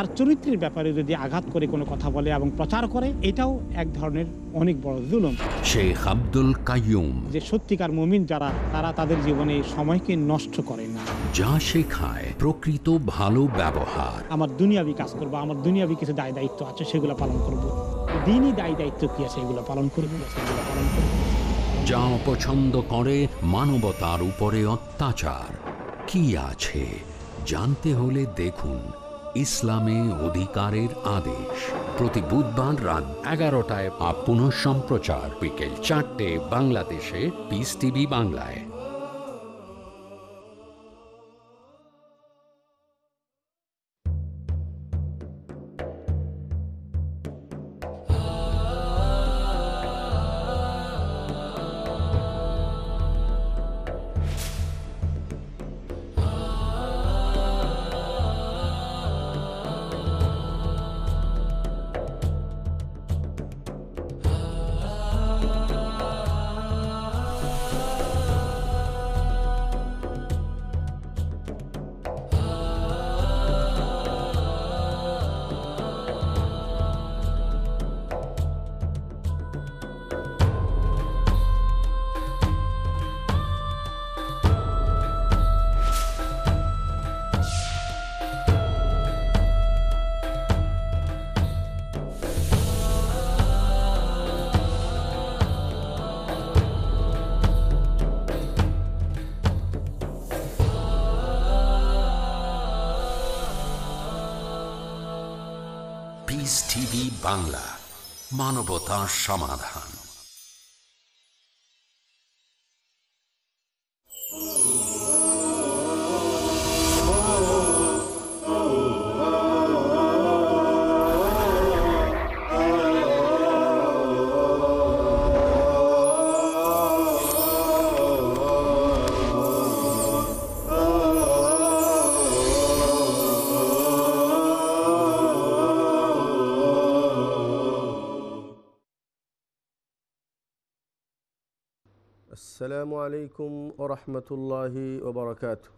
তার চরিত্রের ব্যাপারে যদি আঘাত করে কোনো কথা বলে এবং প্রচার করে এটাও এক ধরনের অনেক বড় জুলুম। শেখ আব্দুল কাইয়ুম। যে সত্যিকার মুমিন যারা তারা তাদের জীবনে সময়কে নষ্ট করে না। যা শেখায় প্রকৃত ভালো ব্যবহার। আমার দুনিয়াবি কাজ করব আমার দুনিয়াবি কিছু দায় দায়িত্ব আছে সেগুলো পালন করব। দিনই দায় দায়িত্ব কি আছে এগুলো পালন করব সেগুলো পালন করব। যা অপছন্দ করে মানবতার উপরে অত্যাচার। কি আছে জানতে হলে দেখুন ইসলামে অধিকারের আদেশ। প্রতি বুধবার রাত এগারোটায় আপ পুনঃ সম্প্রচার বিকেল চারটে বাংলাদেশে পিস টিভি বাংলায়। বাংলা মানবতা সমাধান। السلام عليكم ورحمة الله وبركاته.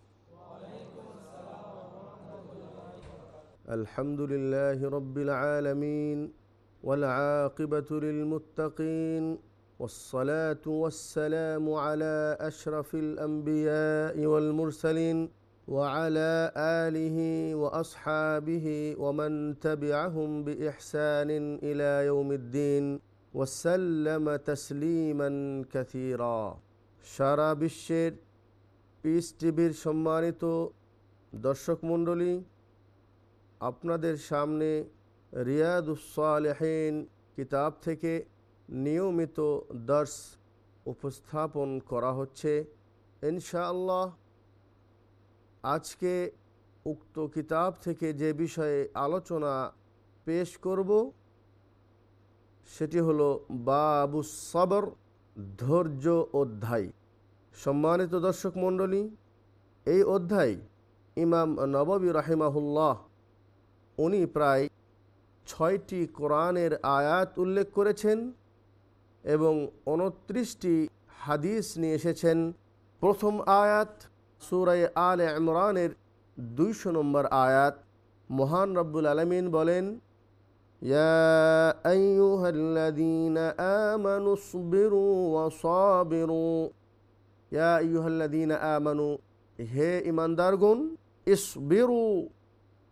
الحمد لله رب العالمين والعاقبة للمتقين والصلاة والسلام على أشرف الأنبياء والمرسلين وعلى آله وأصحابه ومن تبعهم بإحسان إلى يوم الدين وسلم تسليما كثيرا. সারা বিশ্বের পিস টিভির সম্মানিত দর্শক মণ্ডলী, আপনাদের সামনে রিয়াদ রিয়াদুসালেহীন কিতাব থেকে নিয়মিত দর্শ উপস্থাপন করা হচ্ছে। ইনশাআল্লাহ আজকে উক্ত কিতাব থেকে যে বিষয়ে আলোচনা পেশ করব, সেটি হলো বাবু সবর। ধৈর্য অধ্যায়। সম্মানিত দর্শক মণ্ডলী, এই অধ্যায় ইমাম নববী রাহিমাহুল্লাহ, উনি প্রায় ছয়টি কোরআনের আয়াত উল্লেখ করেছেন এবং উনত্রিশটি হাদিস নিয়ে এসেছেন। প্রথম আয়াত সুরাই আল ইমরানের দুইশো নম্বর আয়াত। মহান রব্বুল আলমিন বলেন يا أيها الذين آمنوا اصبروا وصابروا يا أيها الذين آمنوا হে ইমানদারগণ ইসবিরু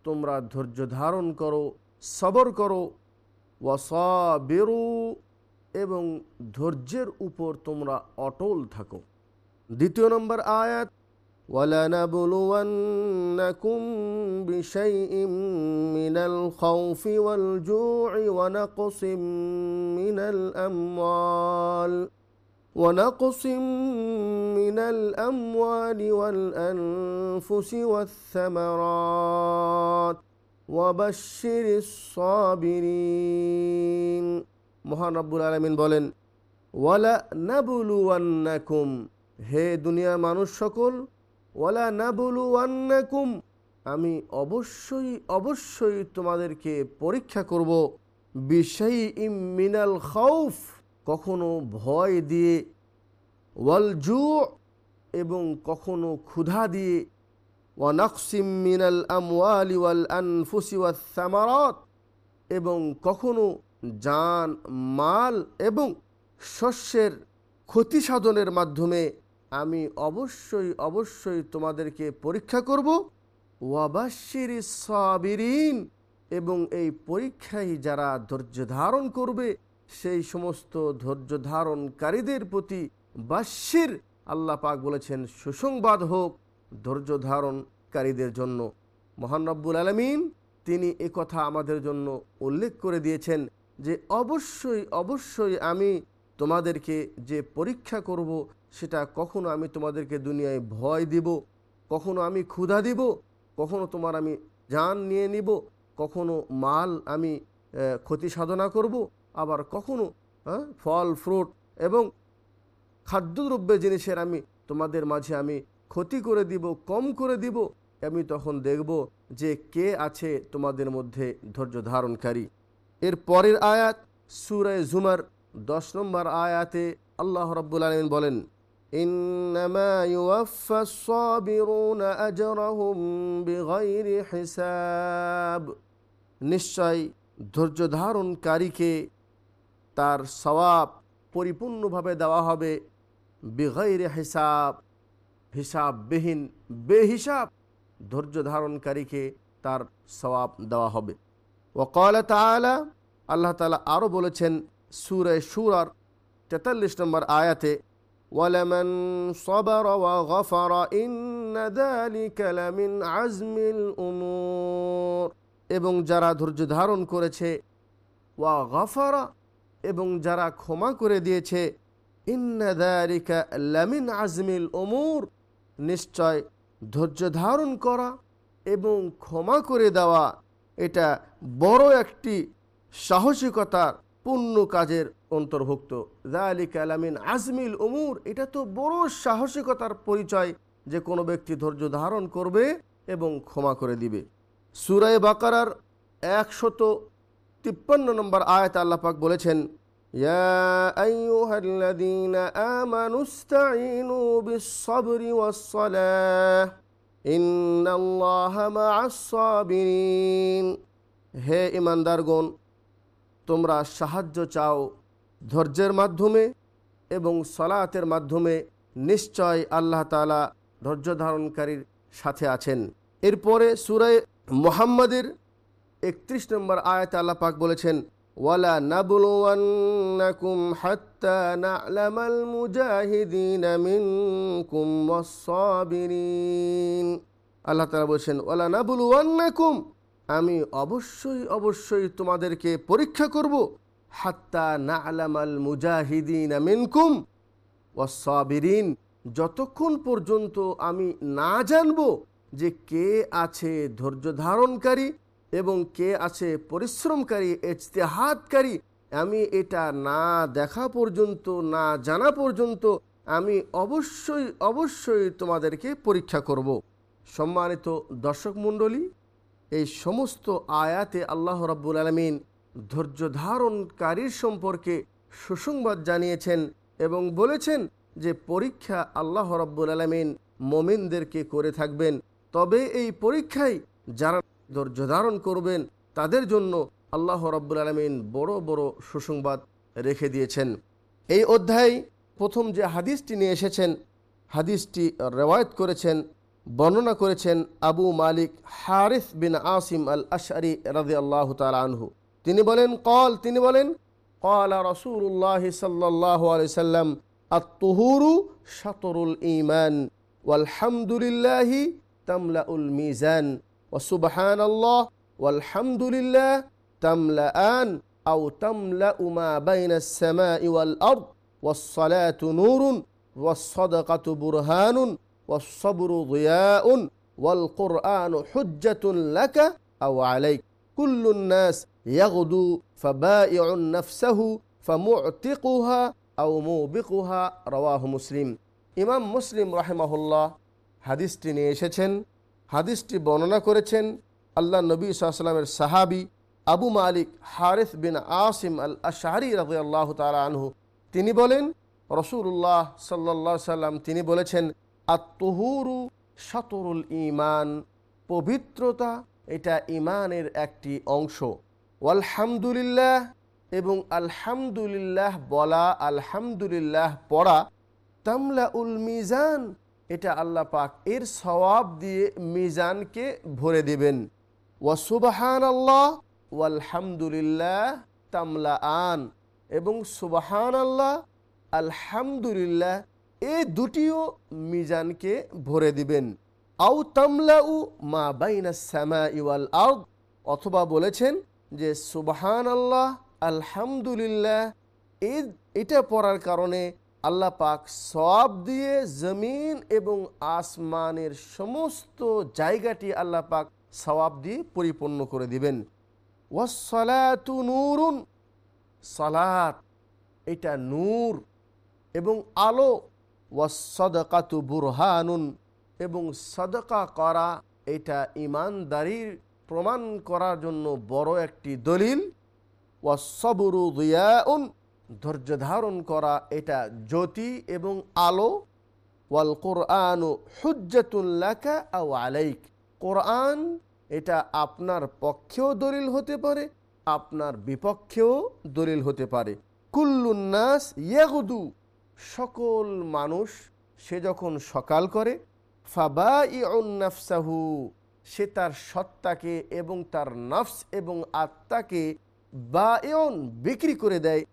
তোমরা ধৈর্য ধারণ করো সবর করো ওয়াসাবিরু এবং ধৈর্যের উপর তোমরা অটল থাকো দ্বিতীয় নম্বর আয়াত ولنبلونكم بشيء من الخوف والجوع ونقص من الأموال ونقص من الأموال والأنفس والثمرات وبشر الصابرين মহান রব্বুল আলমিন বলেন ওয়ালা নাবুলুয়ান্নাকুম হে দুনিয়ার মানুষ সকল ওয়ালা নাবুলু আন্নাকুম আমি অবশ্যই অবশ্যই তোমাদেরকে পরীক্ষা করব বিষয় ইম মিনাল খৌফ কখনো ভয় দিয়ে, ওয়াল জু এবং কখনো ক্ষুধা দিয়ে ওয়ানাকসিম মিনাল আমওয়ালি ওয়াল আনফুসি সামারাত, এবং কখনো যান মাল এবং শস্যের ক্ষতি সাধনের মাধ্যমে আমি অবশ্যই অবশ্যই তোমাদেরকে পরীক্ষা করব। ওয়াবাশির সাবিরিন। এবং এই পরীক্ষায় যারা ধৈর্য ধারণ করবে, সেই সমস্ত ধৈর্য ধারণকারীদের প্রতি বাস্যির আল্লাহ পাক বলেছেন, সুসংবাদ হোক ধৈর্য ধারণকারীদের জন্য। মহান রব্বুল আলমিন তিনি কথা আমাদের জন্য উল্লেখ করে দিয়েছেন যে, অবশ্যই অবশ্যই আমি তোমাদেরকে যে পরীক্ষা করব, সেটা কখনো আমি তোমাদেরকে দুনিয়ায় ভয় দিব, কখনো আমি ক্ষুধা দিব, কখনো তোমার আমি যান নিয়ে নিব, কখনো মাল আমি ক্ষতি সাধনা করব, আবার কখনো ফল, ফ্রুট এবং খাদ্যদ্রব্য জিনিসের আমি তোমাদের মাঝে আমি ক্ষতি করে দিব, কম করে দিব, আমি তখন দেখব যে কে আছে তোমাদের মধ্যে ধৈর্য ধারণকারী। এর পরের আয়াত, সুরায় জুমার দশ নম্বর আয়াতে আল্লাহ রব্বুল আলমিন বলেন নিশ্চয় ধৈর্য ধারণকারীকে তার সওয়াব পরিপূর্ণভাবে দেওয়া হবে বেগৈর হিসাব, হিসাববিহীন বেহিসাব। ধৈর্য ধারণকারীকে তার সওয়াব দেওয়া হবে। ওকল তালা আল্লাহ তালা আরও বলেছেন সুরায় সুরার তেতাল্লিশ নম্বর আয়াতে, ওয়ালামান সবার ওয়া গফার ইন্নাদালিকালামিন আজমিল উমর। এবং যারা ধৈর্য ধারণ করেছে, ওয়া গফারা। এবং যারা ক্ষমা করে দিয়েছে ইন্নাদারিকা লামিন আজমিল ওমর নিশ্চয় ধৈর্য ধারণ করা এবং ক্ষমা করে দেওয়া এটা বড় একটি সাহসিকতার পূর্ণ কাজের অন্তর্ভুক্ত। জালিক আলামিন আজমিল উমুর, এটা তো বড় সাহসিকতার পরিচয় যে কোনো ব্যক্তি ধৈর্য ধারণ করবে এবং ক্ষমা করে দিবে। সুরায় বাকারার একশত তিপ্পান্ন নম্বর আয়ত আল্লাপাক বলেছেন হে ইমানদারগণ তোমরা সাহায্য চাও ধৈর্যের মাধ্যমে এবং সলাতের মাধ্যমে নিশ্চয় আল্লাহ তালা ধৈর্য ধারণকারীর সাথে আছেন। এরপরে সুরায় মোহাম্মদের একত্রিশ নম্বর আয়াত আল্লাহ পাক বলেছেন, ওয়ালা নাবলুয়ান্নাকুম হাত্তা না'লামাল মুজাহিদিন মিনকুম ওয়াস-সাবিরিন। আল্লাহ তাআলা বলেছেন, ওয়ালা নাবলুয়ান্নাকুম আমি অবশ্যই অবশ্যই তোমাদেরকে পরীক্ষা করব। হাত্তা না'লামাল মুজাহিদিন মিনকুম ওয়াস-সাবিরিন যতক্ষণ পর্যন্ত আমি না জানব যে কে আছে ধৈর্য ধারণকারী এবং কে আছে পরিশ্রমকারী, ইজতেহাদকারী, আমি এটা না দেখা পর্যন্ত, না জানা পর্যন্ত আমি অবশ্যই অবশ্যই তোমাদেরকে পরীক্ষা করব। সম্মানিত দর্শক মণ্ডলী এই সমস্ত আয়াতে আল্লাহ রাব্বুল আলমিন ধৈর্য ধারণকারীর সম্পর্কে সুসংবাদ জানিয়েছেন এবং বলেছেন যে পরীক্ষা আল্লাহ রাব্বুল আলমিন মমিনদেরকে করে থাকবেন। তবে এই পরীক্ষায় যারা ধৈর্য ধারণ করবেন, তাদের জন্য আল্লাহ রাব্বুল আলমিন বড় বড় সুসংবাদ রেখে দিয়েছেন। এই অধ্যায় প্রথম যে হাদিসটি নিয়ে এসেছেন, হাদিসটি রেওয়ায়ত করেছেন বর্ণনা করেছেন আবু মালিক হারিস বিন আসিম আল আশারি রাজি আল্লাহ আনহু তিনি বলেন কল তিনি বলেন কলা রসুল্লাহ সাল্লাহ আলাইসাল্লাম আত্মহুরু শাতরুল ইমান ওয়ালহামদুলিল্লাহি তামলাউল মিজান وسبحان الله والحمد لله تملأان أو تملأ ما بين السماء والأرض والصلاة نور والصدقة برهان والصبر ضياء والقرآن حجة لك أو عليك كل الناس يغدو فبائع نفسه فمعتقها أو موبقها رواه مسلم ইমাম মুসলিম রাহেমাহুল্লাহ হাদিসটি নিয়ে এসেছেন হাদিসটি বর্ণনা করেছেন আল্লাহ নবী সাল্লামের সাহাবি আবু মালিক হারিস বিন আসিম আল আশারি রাজি আল্লাহ তালা আনহু তিনি বলেন রসুল্লাহ সাল্লা সাল্লাম তিনি বলেছেন আত্মহুরু সতরুল ইমান পবিত্রতা, এটা ইমানের একটি অংশ। আলহামদুলিল্লাহ এবং আলহামদুলিল্লাহ বলা, আলহামদুলিল্লাহ পড়া তামলা উল মিজান, এটা আল্লাহ পাক এর সওয়াব দিয়ে মিজানকে ভরে দেবেন। ওয়াসুবাহান আল্লাহ ওয়ালহামদুলিল্লাহ তামলা আন এবং সুবাহান আল্লাহ আলহামদুলিল্লাহ এই দুটিও মিজানকে ভরে দিবেন। আউ তামলাউ মা বাইনা সামা ইওয়াল আউদ অথবা বলেছেন যে সুবাহান আল্লাহ আলহামদুলিল্লাহ এটা পড়ার কারণে আল্লাহ পাক সব দিয়ে জমিন এবং আসমানের সমস্ত জায়গাটি আল্লাহ পাক সওয়াব দিয়ে পরিপূর্ণ করে দিবেন। ওয়াসলাতু নূরুন, সালাত, এটা নূর এবং আলো ওয়াসদকাতু বুরহানুন, এবং সদকা করা এটা ইমানদারির প্রমাণ করার জন্য বড় একটি দলিল। ওয়াসবরু দিয়াউন, ধৈর্য ধারণ করা এটা জ্যোতি এবং আলো। ওয়াল কোরআন হুজ্জাতুল্লাকা আও আলাইক, কোরআন এটা আপনার পক্ষেও দলিল হতে পারে, আপনার বিপক্ষেও দলিল হতে পারে। কুল্লুন্নাস ইয়াগুদু সকল মানুষ সে যখন সকাল করে ফাবা ইউন্নাফসাহু সে তার সত্তাকে এবং তার নফস এবং আত্মাকে বা বিক্রি করে দেয়।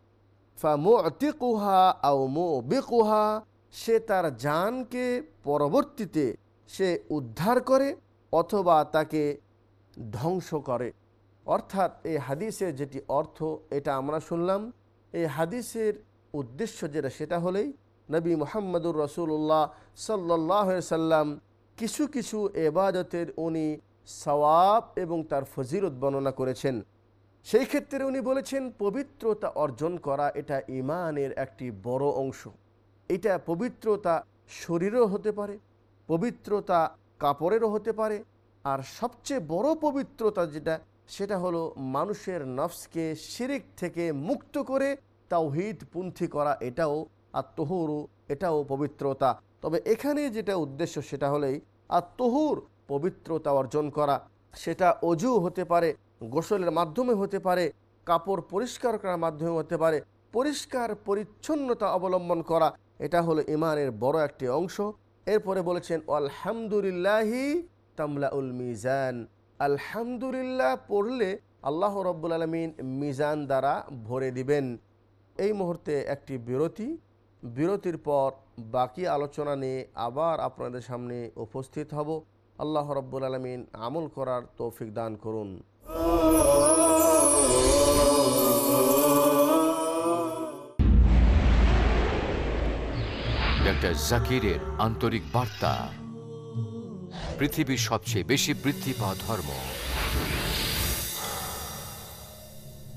ফা ফামুতিকুহা আও মুবিকুহা, সে তার জানকে পরবর্তীতে সে উদ্ধার করে অথবা তাকে ধ্বংস করে। অর্থাৎ এই হাদিসের যেটি অর্থ, এটা আমরা শুনলাম। এই হাদিসের উদ্দেশ্য যেটা, সেটা হলেই নবী মোহাম্মদুর রসুল্লাহ সাল্লাহ সাল্লাম কিছু কিছু এবাদতের উনি সওয়াব এবং তার ফজিরত বর্ণনা করেছেন। সেই ক্ষেত্রে উনি বলেছেন, পবিত্রতা অর্জন করা এটা ইমানের একটি বড় অংশ। এটা পবিত্রতা শরীরও হতে পারে, পবিত্রতা কাপড়েরও হতে পারে, আর সবচেয়ে বড় পবিত্রতা যেটা, সেটা হলো মানুষের নফসকে শিরিক থেকে মুক্ত করে তাওহিদ পুন্থি করা, এটাও আত্মহুরু, এটাও পবিত্রতা। তবে এখানে যেটা উদ্দেশ্য, সেটা হলেই আত্মহুর, পবিত্রতা অর্জন করা। সেটা অজু হতে পারে, গোসলের মাধ্যমে হতে পারে, কাপড় পরিষ্কার করার মাধ্যমে হতে পারে, পরিষ্কার পরিচ্ছন্নতা অবলম্বন করা, এটা হলো ইমানের বড় একটি অংশ। এরপরে বলেছেন, আলহামদুলিল্লাহি তামলাউল মিজান। আলহামদুলিল্লাহ পড়লে আল্লাহ রব্বুল আলমিন মিজান দ্বারা ভরে দিবেন। এই মুহূর্তে একটি বিরতি। বিরতির পর বাকি আলোচনা নিয়ে আবার আপনাদের সামনে উপস্থিত হব। আল্লাহ রব্বুল আলমিন আমল করার তৌফিক দান করুন। জাকিরের আন্তরিক বার্তা। পৃথিবীর সবচেয়ে বেশি বৃদ্ধি পাওয়া ধর্ম।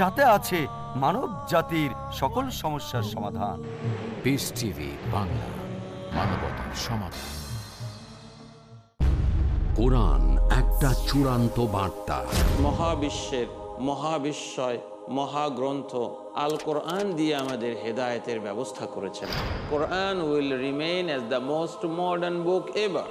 যাতে আছে মানব জাতির সকল সমস্যার সমাধান। পিস টিভি বাংলা মানবতার সমাধান। কোরআন একটা চূড়ান্ত বার্তা। মহাবিশ্বের মহাবিস্ময় মহাগ্রন্থ আল কোরআন দিয়ে আমাদের হেদায়েতের ব্যবস্থা করেছেন। Quran will remain as the most modern book ever.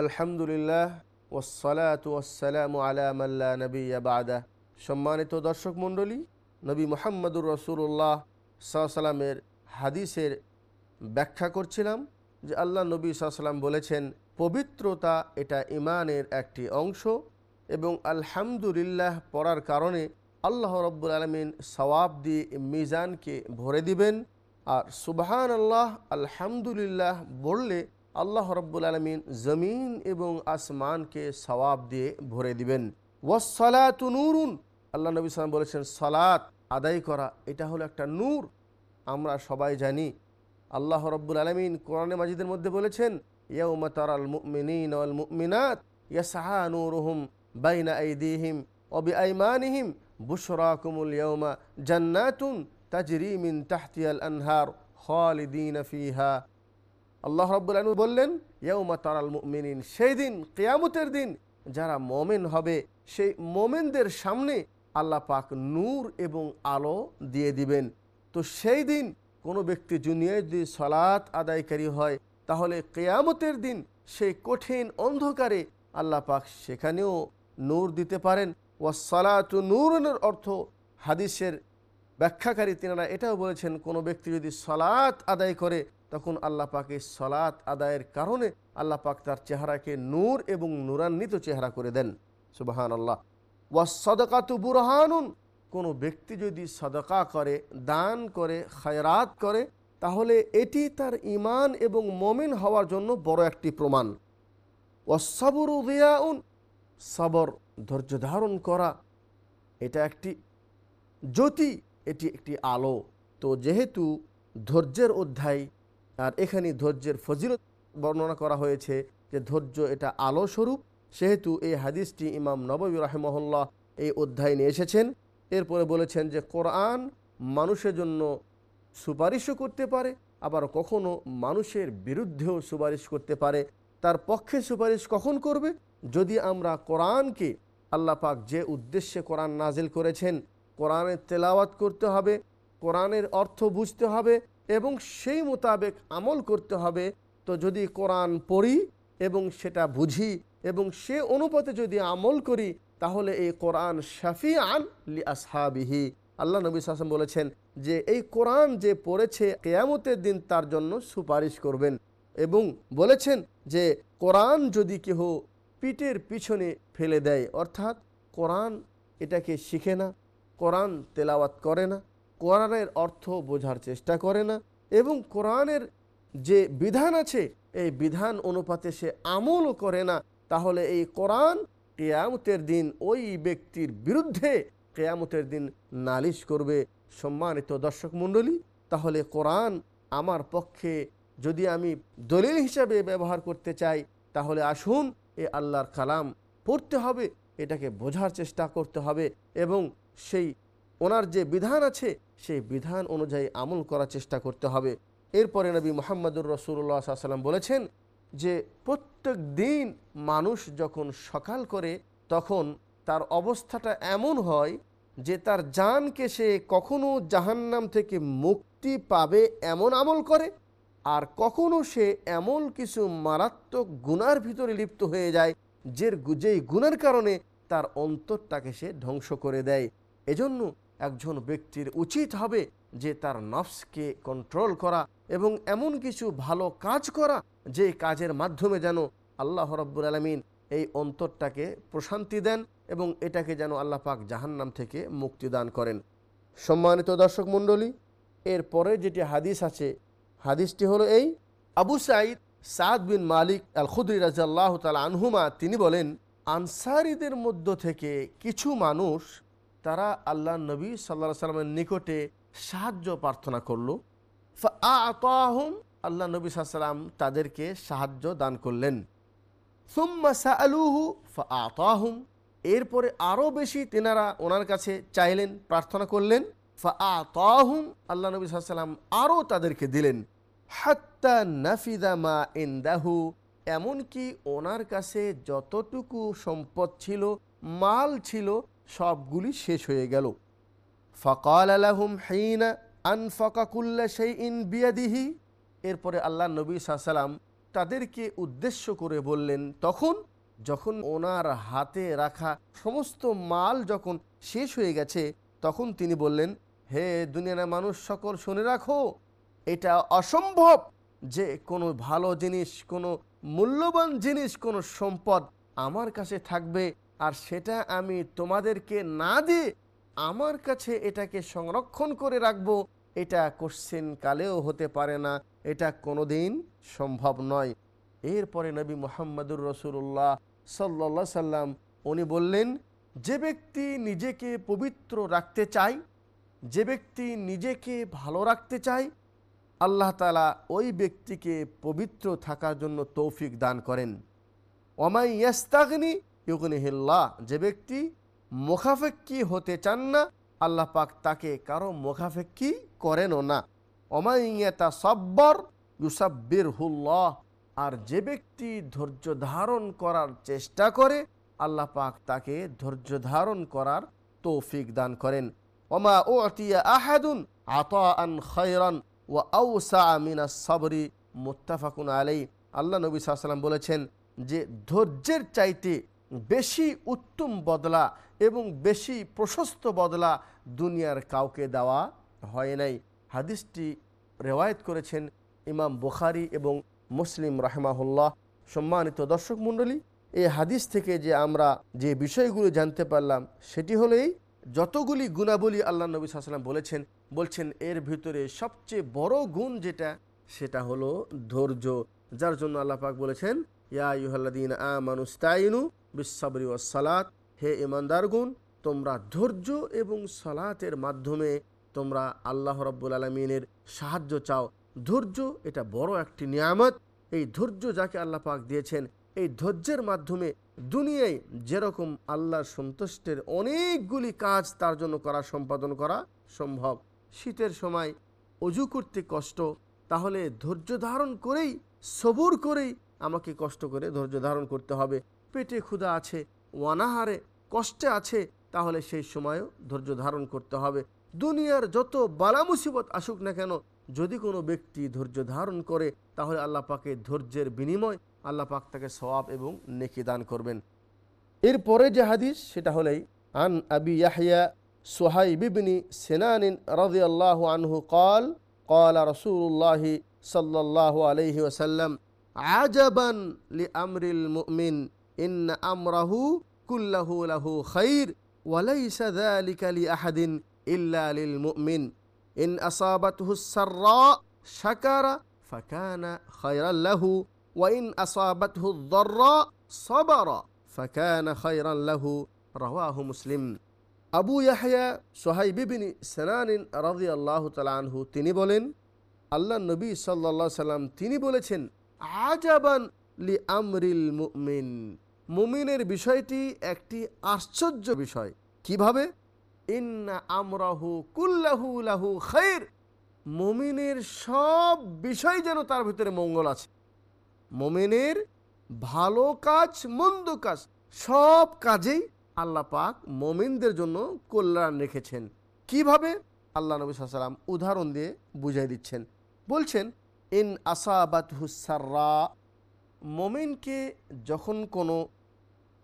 আলহামদুলিল্লাহ ওসালাত সম্মানিত দর্শক মণ্ডলী, নবী মোহাম্মদুর রসুল্লাহ সাল্লামের হাদিসের ব্যাখ্যা করছিলাম যে আল্লাহ নবী সাল্লাম বলেছেন, পবিত্রতা এটা ইমানের একটি অংশ এবং আলহামদুলিল্লাহ পড়ার কারণে আল্লাহ রব্বুল আলমিন সওয়াব দিয়ে মিজানকে ভরে দিবেন। আর সুবহান আল্লাহ আলহামদুলিল্লাহ বললে আল্লাহ রব্বুল আলমিন জমিন এবং আসমানকে সওয়াব দিয়ে ভরে দিবেন। ওয়াসালাত নুরুন। আল্লাহ নবী সালাম বলেছেন, সালাত, আদায় করা, এটা হলো একটা নূর। আমরা সবাই জানি, আল্লাহ রব্বুল আলমিন কোরআনে মাজিদের মধ্যে বলেছেন বুশরাকুমুল ইয়াউমা জান্নাতুন তাজরি মিন তাহতিহাল আনহার খালিদিন ফিহা। আল্লাহ রব্বুল আলম বললেন ইয়ৌমা তারাল মুমিনিন সেই দিন, কেয়ামতের দিন যারা মোমেন হবে, সেই মোমেনদের সামনে আল্লাহ পাক নূর এবং আলো দিয়ে দিবেন। তো সেই দিন কোনো ব্যক্তি দুনিয়ায় যদি সলাৎ আদায়কারী হয়, তাহলে কেয়ামতের দিন সেই কঠিন অন্ধকারে আল্লাহ পাক সেখানেও নূর দিতে পারেন। ও সলাত নূরের অর্থ হাদিসের ব্যাখ্যাকারী তিনারা এটাও বলেছেন, কোনো ব্যক্তি যদি সলাৎ আদায় করে তখন আল্লাহ পাকে সলাৎ আদায়ের কারণে আল্লাহ পাক তার চেহারাকে নূর এবং নূরান্বিত চেহারা করে দেন। সুবাহান আল্লাহ ওয়া সদকাতু বুরহানুন। কোনো ব্যক্তি যদি সদকা করে, দান করে, খায়রাত করে, তাহলে এটি তার ইমান এবং মমিন হওয়ার জন্য বড় একটি প্রমাণ। ওয়াসাবুর উদিয়াউন সবর, ধৈর্য ধারণ করা, এটা একটি জ্যোতি, এটি একটি আলো। তো যেহেতু ধৈর্যের অধ্যায় আর এখানে ধৈর্যের ফজিলত বর্ণনা করা হয়েছে যে ধৈর্য এটা আলো স্বরূপ সেহেতু এই হাদিসটি ইমাম নবী রাহেমহল্লা এই অধ্যায় নিয়ে এসেছেন। এরপরে বলেছেন যে কোরআন মানুষের জন্য সুপারিশও করতে পারে, আবার কখনো মানুষের বিরুদ্ধেও সুপারিশ করতে পারে। তার পক্ষে সুপারিশ কখন করবে? যদি আমরা কোরআনকে আল্লাহ পাক যে উদ্দেশ্যে কোরআন নাজিল করেছেন, কোরআনের তেলাওয়াত করতে হবে, কোরআনের অর্থ বুঝতে হবে এবং সেই মোতাবেক আমল করতে হবে। তো যদি কোরআন পড়ি এবং সেটা বুঝি এবং সে অনুপাতে যদি আমল করি, তাহলে এই কোরআন শাফি আন লি আসহাবিহি আল্লাহ নবী সাসম বলেছেন যে এই কোরআন যে পড়েছে কেয়ামতের দিন তার জন্য সুপারিশ করবেন এবং বলেছেন যে কোরআন যদি কেহ পিঠের পিছনে ফেলে দেয়, অর্থাৎ কোরআন এটাকে শিখে না, কোরআন তেলাওয়াত করে না কোরআনের অর্থ বোঝার চেষ্টা করে না এবং কোরআনের যে বিধান আছে, এই বিধান অনুপাতে সে আমলও করে না। তাহলে এই কোরআন কেয়ামতের দিন ওই ব্যক্তির বিরুদ্ধে কেয়ামতের দিন নালিশ করবে। সম্মানিত দর্শক মণ্ডলী, তাহলে কোরআন আমার পক্ষে যদি আমি দলিল হিসাবে ব্যবহার করতে চাই, তাহলে আসুন এ আল্লাহর কালাম পড়তে হবে, এটাকে বোঝার চেষ্টা করতে হবে এবং সেই ওনার যে বিধান আছে, সেই বিধান অনুযায়ী আমল করার চেষ্টা করতে হবে। এরপরে নবী মোহাম্মদুর রসুল্লাহ সাল্লাম বলেছেন যে, প্রত্যেক দিন মানুষ যখন সকাল করে, তখন তার অবস্থাটা এমন হয় যে, তার জানকে সে কখনো জাহান্নাম থেকে মুক্তি পাবে এমন আমল করে, আর কখনো সে এমন কিছু মারাত্মক গুনার ভিতরে লিপ্ত হয়ে যায় যে যেই গুণের কারণে তার অন্তরটাকে সে ধ্বংস করে দেয়। এজন্য একজন ব্যক্তির উচিত হবে যে তার নফসকে কন্ট্রোল করা এবং এমন কিছু ভালো কাজ করা যে কাজের মাধ্যমে যেন আল্লাহ রব্বুল আলমিন এই অন্তরটাকে প্রশান্তি দেন এবং এটাকে যেন আল্লাহ পাক জাহান্নাম থেকে মুক্তি দান করেন। সম্মানিত দর্শক মণ্ডলী এরপরে যেটি হাদিস আছে, হাদিসটি হলো এই, আবু সাইদ সাদ বিন মালিক আল খুদ্রি রাজাল্লাহ তাল আনহুমা তিনি বলেন, আনসারিদের মধ্য থেকে কিছু মানুষ তারা আল্লাহ নবী সাল্লা সাল্লামের নিকটে সাহায্য প্রার্থনা করল। আতাহুম, আল্লাহ নবী সাল্লাম তাদেরকে সাহায্য দান করলেন। সুম্মা ফাআতাহুম এরপরে আরও বেশি তেনারা ওনার কাছে চাইলেন, প্রার্থনা করলেন। ফাআতাহুম আল্লাহ নবী সাল্লাম আরও তাদেরকে দিলেন। হাত্তা নাফিদা মা ইন্দাহু, এমনকি ওনার কাছে যতটুকু সম্পদ ছিল, মাল ছিল সবগুলি শেষ হয়ে গেল। ফকাল হাইনা আনফাকাকুল্লা সেই ইন বিয়াদিহি। এরপরে আল্লাহ নবী সাল্লাম তাদেরকে উদ্দেশ্য করে বললেন, তখন যখন ওনার হাতে রাখা সমস্ত মাল যখন শেষ হয়ে গেছে, তখন তিনি বললেন, হে দুনিয়ার মানুষ, সকল শুনে রাখো, এটা অসম্ভব যে কোনো ভালো জিনিস, কোনো মূল্যবান জিনিস, কোনো সম্পদ আমার কাছে থাকবে আর সেটা আমি তোমাদেরকে না দিয়ে আমার কাছে এটাকে সংরক্ষণ করে রাখব। এটা কোশ্চেন কালেও হতে পারে না। এটা কোনোদিন সম্ভব নয়। এরপরে নবী মোহাম্মদুর রসুল্লাহ সাল্লা সাল্লাম উনি বললেন, যে ব্যক্তি নিজেকে পবিত্র রাখতে চায়, যে ব্যক্তি নিজেকে ভালো রাখতে চায়, আল্লাহ তালা ওই ব্যক্তিকে পবিত্র থাকার জন্য তৌফিক দান করেন। অমাই ইয়াস্তাগনি ইউগনিহিল্লাহ, যে ব্যক্তি মুখাফেক্কি হতে চান না, আল্লাহ পাক তাকে কারও মুখাফেক্কি করেনও না। অমাইয়াতা সব্বর ইউসাব্বির হুল্লাহ আর যে ব্যক্তি ধৈর্য ধারণ করার চেষ্টা করে, আল্লাহ পাক তাকে ধৈর্য ধারণ করার তৌফিক দান করেন। ওমা ও আতিয়া আহাদুন আতা আন খয়রান ও আউসা আমিনা সাবরি, মুত্তাফাকুন আলাই আল্লাহ নবী সাল্লাম বলেছেন যে ধৈর্যের চাইতে বেশি উত্তম বদলা এবং বেশি প্রশস্ত বদলা দুনিয়ার কাউকে দেওয়া হয় নাই। হাদিসটি রেওয়ায়ত করেছেন ইমাম বুখারি এবং মুসলিম রাহমাহুল্লাহ। সম্মানিত দর্শক মণ্ডলী, এই হাদিস থেকে যে আমরা যে বিষয়গুলো জানতে পারলাম, সেটি হলেই যতগুলি গুণাবলী আল্লাহ নবী সাল্লাম বলেছেন, বলছেন এর ভিতরে সবচেয়ে বড় গুণ যেটা, সেটা হলো ধৈর্য। যার জন্য আল্লাহ পাক বলেছেন, ইয়া ইউহাল্লাদিন আমানুস্তাইনু বিসাবরি সালাত। হে ইমানদার গুণ তোমরা ধৈর্য এবং সালাতের মাধ্যমে তোমরা আল্লাহ রব্বুল আলমিনের সাহায্য চাও। ধৈর্য, এটা বড় একটি নিয়ামত। এই ধৈর্য যাকে আল্লাহ পাক দিয়েছেন, এই ধৈর্যের মাধ্যমে দুনিয়ায় যেরকম আল্লাহর সন্তুষ্টের অনেকগুলি কাজ তার জন্য করা, সম্পাদন করা সম্ভব। শীতের সময় অজু করতে কষ্ট, তাহলে ধৈর্য ধারণ করেই, সবুর করেই আমাকে কষ্ট করে ধৈর্য ধারণ করতে হবে। পেটে ক্ষুধা আছে ওয়ানাহারে কষ্টে আছে, তাহলে সেই সময়ও ধৈর্য ধারণ করতে হবে। দুনিয়ার যত বালা মুসিবত আসুক না কেন, যদি কোনো ব্যক্তি ধৈর্য ধারণ করে, তাহলে আল্লাহ পাকে ধৈর্যের বিনিময় আল্লাহ পাক তাকে সওয়াব এবং নেকি দান করবেন। এরপরে যে হাদিস, সেটা হলেই, আন আবি ইয়াহিয়া সোহাই বিবিনী সেনানিন রাজি আল্লাহ আনহু কল কল রসুল্লাহ সাল্লাহ আলহি ওসাল্লাম আজাবান লি আমরিল মুমিন ইন আমরাহু কুল্লাহু লাহু খৈর ওয়ালাইসা যালিকা লিআহাদিন ইল্লা লিল ইন আসাবাতহু সাররা শাকারা ফাকানা খায়রাল লাহু, ওয়া ইন আসাবাতহু যাররা সাবারা ফাকানা খায়রাল লাহু, রাওয়াহু মুসলিম। আবু ইয়াহয়া সোহাইবিবিন সেনানিন রাজি আল্লাহ তালাহু তিনি বলেন, আল্লাহ নবী সাল্লা সাল্লাম তিনি বলেছেন, আজাবান লি আমরিল মুমিন। মুমিনের বিষয়টি একটি আশ্চর্য বিষয়। কীভাবে? ইন্না আমরাহু কুল্লাহু লাহু খৈর মুমিনের সব বিষয় যেন তার ভিতরে মঙ্গল আছে। মোমেনের ভালো কাজ, মন্দ কাজ, সব কাজেই আল্লাহ পাক মোমিনদের জন্য কল্যাণ রেখেছেন। কীভাবে? আল্লাহ নবী সাল্লাম উদাহরণ দিয়ে বুঝাই দিচ্ছেন। বলছেন, ইন আসাবাত হুসাররা মোমিনকে যখন কোনো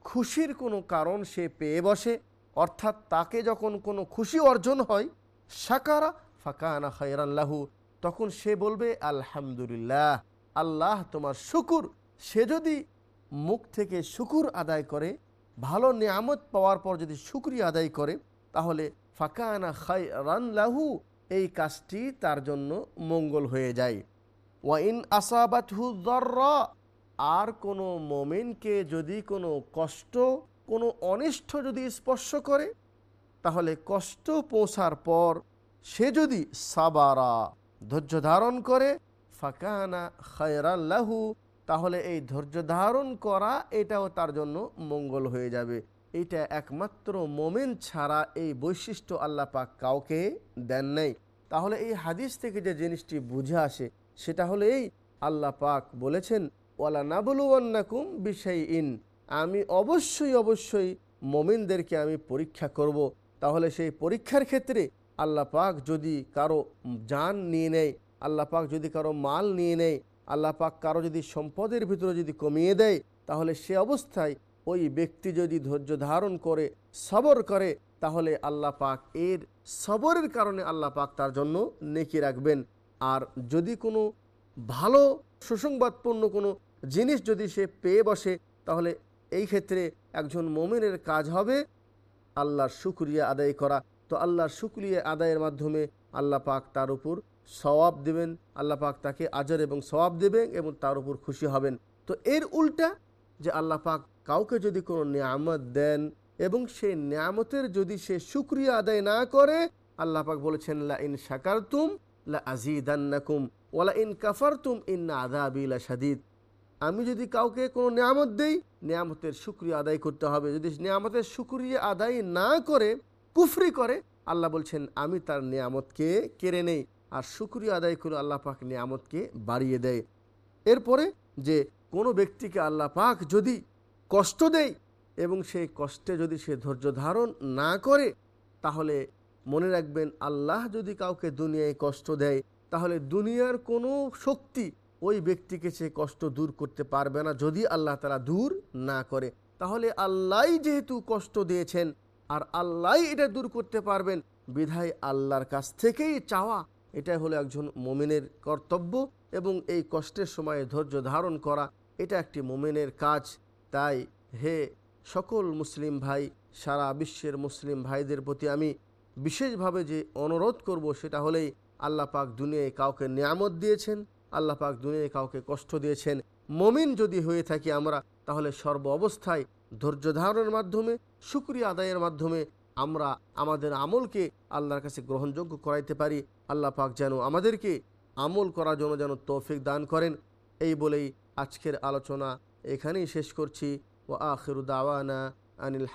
খুশির কোনো কারণ সে পেয়ে বসে, অর্থাৎ তাকে যখন কোনো খুশি অর্জন হয় সাকারা ফাকানা খাইরাল্লাহু তখন সে বলবে, আলহামদুলিল্লাহ, আল্লাহ তোমার শুকুর। সে যদি মুখ থেকে শুকুর আদায় করে, ভালো নিয়ামত পাওয়ার পর যদি শুক্রিয়া আদায় করে, তাহলে ফাকানা লাহু, এই কাজটি তার জন্য মঙ্গল হয়ে যায়। ওয়াইন আসাবাতহু দর্রা আর কোনো মোমেনকে যদি কোনো কষ্ট, কোনো অনিষ্ট যদি স্পর্শ করে, তাহলে কষ্ট পৌঁছার পর সে যদি সাবারা ধৈর্য ধারণ করে, ফাকানা খায়রাল্লাহু তাহলে এই ধৈর্য ধারণ করা এটাও তার জন্য মঙ্গল হয়ে যাবে। এটা একমাত্র মোমেন ছাড়া এই বৈশিষ্ট্য আল্লাহ পাক কাউকে দেন নাই। তাহলে এই হাদিস থেকে যে জিনিসটি বুঝে আসে, সেটা হলো এই, আল্লাহ পাক বলেছেন ওয়ালা নাবলুয়ান্নাকুম বিষয় ইন আমি অবশ্যই অবশ্যই মোমিনদেরকে আমি পরীক্ষা করব। তাহলে সেই পরীক্ষার ক্ষেত্রে আল্লাহ পাক যদি কারও যান নিয়ে নেয়, আল্লাহ পাক যদি কারও মাল নিয়ে নেয়, আল্লাহ পাক কারও যদি সম্পদের ভিতরে যদি কমিয়ে দেয়, তাহলে সে অবস্থায় ওই ব্যক্তি যদি ধৈর্য ধারণ করে, সবর করে, তাহলে আল্লাহ পাক এর সবরের কারণে আল্লাহ পাক তার জন্য নেকি রাখবেন আর যদি কোনো ভালো, সুসংবাদপূর্ণ কোনো জিনিস যদি সে পেয়ে বসে, তাহলে এই ক্ষেত্রে একজন মোমেনের কাজ হবে আল্লাহর শুক্রিয়া আদায় করা। তো আল্লাহর শুক্রিয়া আদায়ের মাধ্যমে আল্লাহ পাক তার উপর সওয়াব দেবেন, আল্লাহ পাক তাকে আজর এবং সওয়াব দেবেন এবং তার উপর খুশি হবেন। তো এর উল্টা যে আল্লাহ পাক কাউকে যদি কোনো নিয়ামত দেন এবং সেই নিয়ামতের যদি সে শুক্রিয়া আদায় না করে, আল্লাহ পাক বলেছেন লা ইন শাকারতুম লা আজিদান্নাকুম ওয়ালা ইন কাফারতুম ইন্না আযাবি শাদীদ আমি যদি কাউকে কোনো নিয়ামত দেই, নিয়ামতের শুক্রিয়া আদায় করতে হবে। যদি নিয়ামতের শুক্রিয়া আদায় না করে, কুফরি করে, আল্লাহ বলছেন, আমি তার নিয়ামতকে কেড়ে নেই। আর শুক্রিয়া আদায় করে আল্লাহ পাক নিয়ামতকে বাড়িয়ে দেয়। এরপরে যে কোনো ব্যক্তিকে আল্লাহ পাক যদি কষ্ট দেয় এবং সেই কষ্টে যদি সে ধৈর্য ধারণ না করে, তাহলে মনে রাখবেন, আল্লাহ যদি কাউকে দুনিয়ায় কষ্ট দেয়, তাহলে দুনিয়ার কোনো শক্তি ওই ব্যক্তিকে সে কষ্ট দূর করতে পারবে না যদি আল্লাহ তারা দূর না করে। তাহলে আল্লাহ যেহেতু কষ্ট দিয়েছেন, আর আল্লাহ এটা দূর করতে পারবেন, বিধায় আল্লাহর কাছ থেকেই চাওয়া। এটাই হলো একজন মোমেনের কর্তব্য এবং এই কষ্টের সময়ে ধৈর্য ধারণ করা। এটা একটি মোমেনের কাজ। তাই হে সকল মুসলিম ভাই, সারা বিশ্বের মুসলিম ভাইদের প্রতি আমি বিশেষভাবে যে অনুরোধ করব, সেটা হলেই আল্লাহ পাক দুনিয়ায় কাউকে নিয়ামত দিয়েছেন আল্লাহ পাক দুনিয়ায় কাউকে কষ্ট দিয়েছেন। মমিন যদি হয়ে থাকি আমরা, তাহলে সর্ব অবস্থায় ধৈর্য ধারণের মাধ্যমে সুক্রিয়া আদায়ের মাধ্যমে আমরা আমাদের আমলকে আল্লাহর কাছে গ্রহণযোগ্য করাইতে পারি। আল্লাহ পাক যেন আমাদেরকে আমল করার জন্য যেন তৌফিক দান করেন। এই বলেই আজকের আলোচনা এখানেই শেষ করছি। ও আখির দাওয়ানা আনিল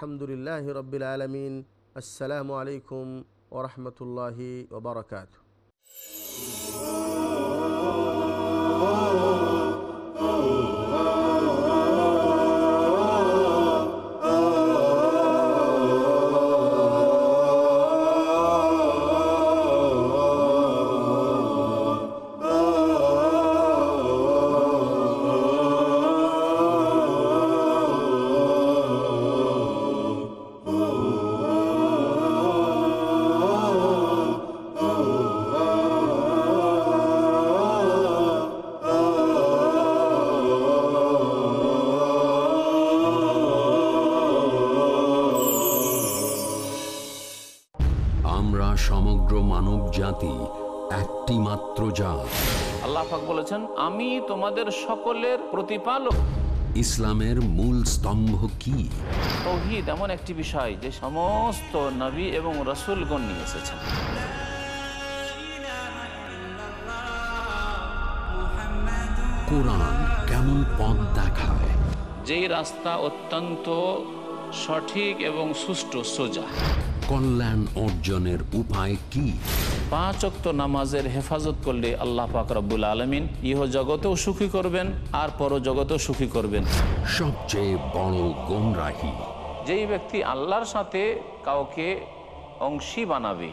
রবিল আলমিন। আসসালামু আলাইকুম ওরহমতুল্লাহি ওবরাকাত আমরা জাতি একটি মাত্র জাত। আল্লাহ বলেছেন আমি তোমাদের সকলের প্রতিপালক। ইসলামের মূল স্তম্ভ কি? তৌহিদ এমন একটি বিষয় যে সমস্ত নবী এবং রসুলগণ নিয়ে এসেছেন। কোরআন কেমন পথ দেখায়? যেই রাস্তা অত্যন্ত সঠিক এবং সুষ্ঠু সোজা। কল্যাণ অর্জনের উপায় কি? পাঁচ অক্ত নামাজের হেফাজত করলে আল্লাহ পাক রব্বুল আলমিন ইহ জগতেও সুখী করবেন আর পর জগতেও সুখী করবেন। সবচেয়ে বড় গোমরাহি। যেই ব্যক্তি আল্লাহর সাথে কাউকে অংশী বানাবে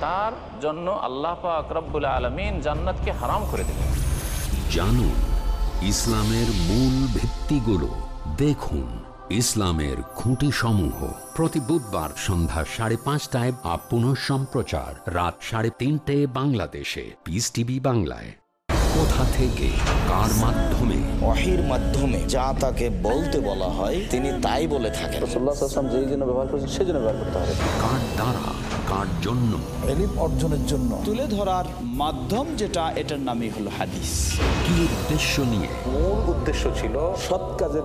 তার জন্য আল্লাহ পাক রব্বুল আলমিন জান্নাতকে হারাম করে দেবেন জানুন ইসলামের মূল ভিত্তিগুলো। দেখুন। ইসলামের খুঁটি সমূহ প্রতি বুধবার সন্ধ্যা সাড়ে পাঁচটায় আপ পুনঃ সম্প্রচার রাত সাড়ে তিনটে বাংলাদেশে। পিস টিভি বাংলায়। কোথা থেকে কার মাধ্যমে? ওয়াহির মাধ্যমে যা তাকে বলতে বলা হয় তিনি তাই বলে থাকেন। যেই জন্য ব্যবহার করছেন সেই জন্য ব্যবহার করতে হবে। কার দ্বারা কার জন্য? এলিম অর্জনের জন্য। তুলে ধরার মাধ্যম যেটা এটার নামই হলো হাদিস। কি উদ্দেশ্য নিয়ে? মূল উদ্দেশ্য ছিল সৎ কাজের